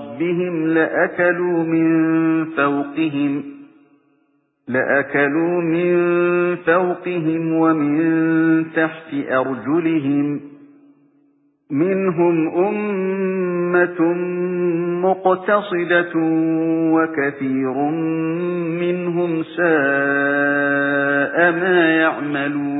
رَبِّهِمْ لَأَكَلُوا مِنْ فَوْقِهِمْ لَأَكَلُوا مِنْ فَوْقِهِمْ وَمِنْ تَحْتِ أَرْجُلِهِمْ مِنْهُمْ أُمَّةٌ مُقْتَصِدَةٌ وَكَثِيرٌ مِنْهُمْ سَاءَ مَا يَعْمَلُونَ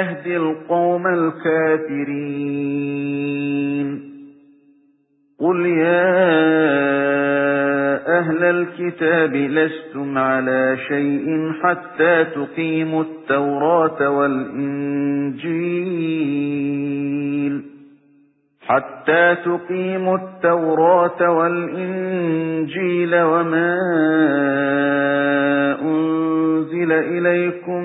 يَهْدِي الْقَوْمَ الْكَافِرِينَ. قُلْ يَا أَهْلَ الْكِتَابِ لَسْتُمْ عَلَى شَيْءٍ حَتَّى تُقِيمُوا التَّوْرَاةَ وَالْإِنْجِيلَ. حَتَّى تُقِيمُوا التَّوْرَاةَ وَالْإِنْجِيلَ وَمَا أُنْزِلَ إِلَيْكُمْ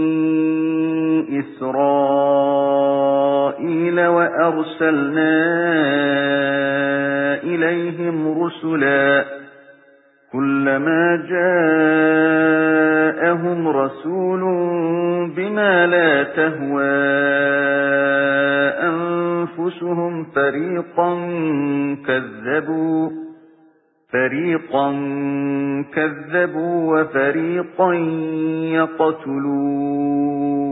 إِسْرَائِيلَ وَأَرْسَلْنَا إِلَيْهِمْ رُسُلًا كُلَّمَا جَاءَهُمْ رَسُولٌ بِمَا لَا تَهْوَى أَنفُسُهُمْ فَرِيقًا كَذَّبُوا فَرِيقًا كَذَّبُوا وَفَرِيقًا يَقْتُلُونَ.